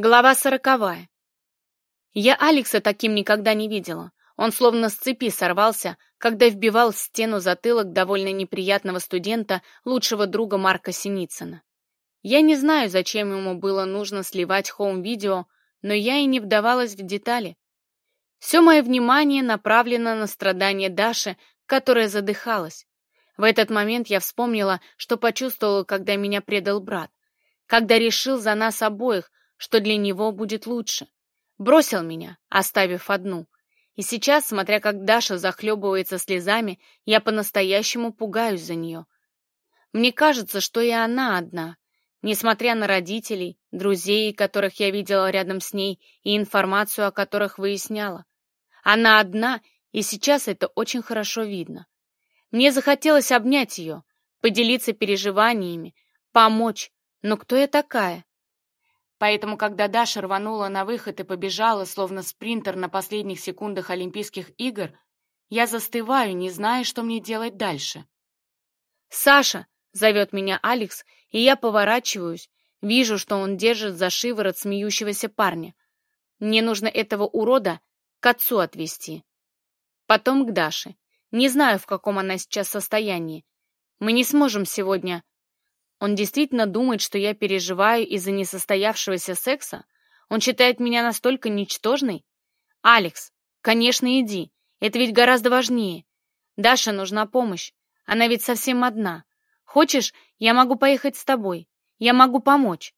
Глава сороковая. Я Алекса таким никогда не видела. Он словно с цепи сорвался, когда вбивал в стену затылок довольно неприятного студента, лучшего друга Марка Синицына. Я не знаю, зачем ему было нужно сливать хоум-видео, но я и не вдавалась в детали. Все мое внимание направлено на страдания Даши, которая задыхалась. В этот момент я вспомнила, что почувствовала, когда меня предал брат, когда решил за нас обоих, что для него будет лучше. Бросил меня, оставив одну. И сейчас, смотря как Даша захлебывается слезами, я по-настоящему пугаюсь за нее. Мне кажется, что и она одна. Несмотря на родителей, друзей, которых я видела рядом с ней, и информацию о которых выясняла. Она одна, и сейчас это очень хорошо видно. Мне захотелось обнять ее, поделиться переживаниями, помочь. Но кто я такая? Поэтому, когда Даша рванула на выход и побежала, словно спринтер на последних секундах Олимпийских игр, я застываю, не зная, что мне делать дальше. «Саша!» — зовет меня Алекс, и я поворачиваюсь, вижу, что он держит за шиворот смеющегося парня. Мне нужно этого урода к отцу отвезти. Потом к Даше. Не знаю, в каком она сейчас состоянии. Мы не сможем сегодня он действительно думает, что я переживаю из-за несостоявшегося секса? Он считает меня настолько ничтожной? Алекс, конечно, иди. Это ведь гораздо важнее. Даша нужна помощь. Она ведь совсем одна. Хочешь, я могу поехать с тобой. Я могу помочь.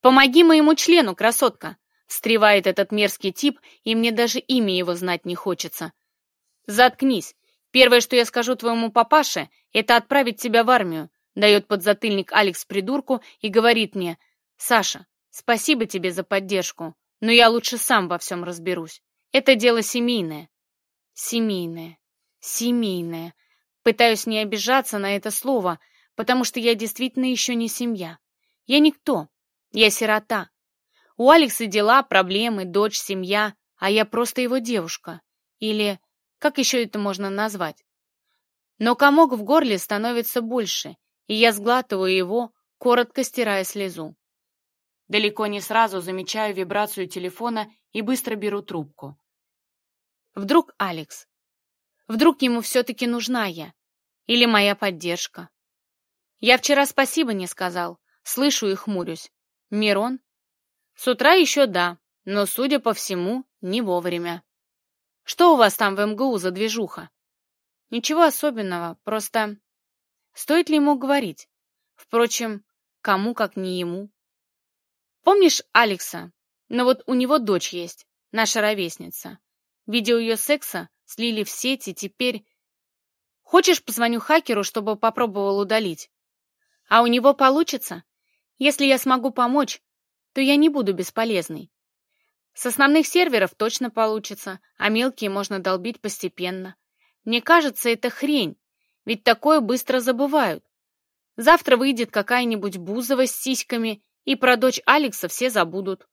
Помоги моему члену, красотка. Встревает этот мерзкий тип, и мне даже имя его знать не хочется. Заткнись. Первое, что я скажу твоему папаше, это отправить тебя в армию. Дает подзатыльник Алекс придурку и говорит мне, «Саша, спасибо тебе за поддержку, но я лучше сам во всем разберусь. Это дело семейное». Семейное. Семейное. Пытаюсь не обижаться на это слово, потому что я действительно еще не семья. Я никто. Я сирота. У Алекса дела, проблемы, дочь, семья, а я просто его девушка. Или как еще это можно назвать? Но комок в горле становится больше, и я сглатываю его, коротко стирая слезу. Далеко не сразу замечаю вибрацию телефона и быстро беру трубку. Вдруг Алекс? Вдруг ему все-таки нужна я? Или моя поддержка? Я вчера спасибо не сказал, слышу и хмурюсь. Мирон? С утра еще да, но, судя по всему, не вовремя. Что у вас там в МГУ за движуха? Ничего особенного, просто Стоит ли ему говорить? Впрочем, кому как не ему. Помнишь Алекса? Но ну вот у него дочь есть, наша ровесница. Видео ее секса слили в сети, теперь... Хочешь, позвоню хакеру, чтобы попробовал удалить? А у него получится? Если я смогу помочь, то я не буду бесполезной. С основных серверов точно получится, а мелкие можно долбить постепенно. Мне кажется, это хрень, ведь такое быстро забывают. Завтра выйдет какая-нибудь Бузова с сиськами, и про дочь Алекса все забудут.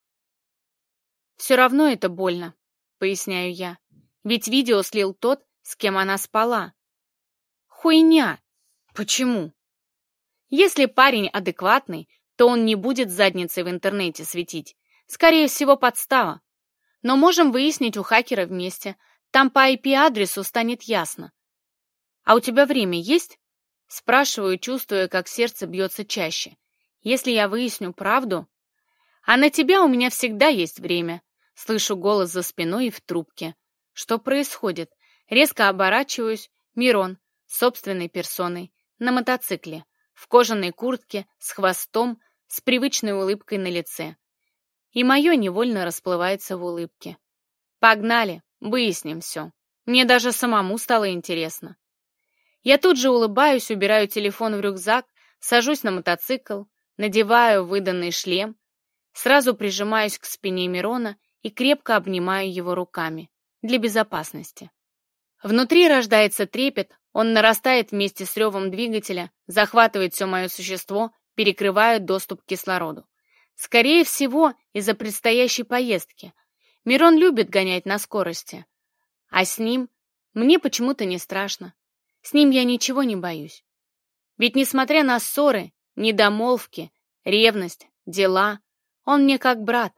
«Все равно это больно», — поясняю я. «Ведь видео слил тот, с кем она спала». «Хуйня!» «Почему?» «Если парень адекватный, то он не будет задницей в интернете светить. Скорее всего, подстава. Но можем выяснить у хакера вместе. Там по IP-адресу станет ясно.«А у тебя время есть?» Спрашиваю, чувствуя, как сердце бьется чаще. «Если я выясню правду...» «А на тебя у меня всегда есть время!» Слышу голос за спиной и в трубке. Что происходит? Резко оборачиваюсь. Мирон, собственной персоной, на мотоцикле, в кожаной куртке, с хвостом, с привычной улыбкой на лице. И мое невольно расплывается в улыбке. «Погнали, выясним все. Мне даже самому стало интересно. Я тут же улыбаюсь, убираю телефон в рюкзак, сажусь на мотоцикл, надеваю выданный шлем, сразу прижимаюсь к спине Мирона и крепко обнимаю его руками для безопасности. Внутри рождается трепет, он нарастает вместе с ревом двигателя, захватывает все мое существо, перекрывая доступ к кислороду. Скорее всего, из-за предстоящей поездки. Мирон любит гонять на скорости. А с ним мне почему-то не страшно. С ним я ничего не боюсь. Ведь несмотря на ссоры, недомолвки, ревность, дела, он мне как брат.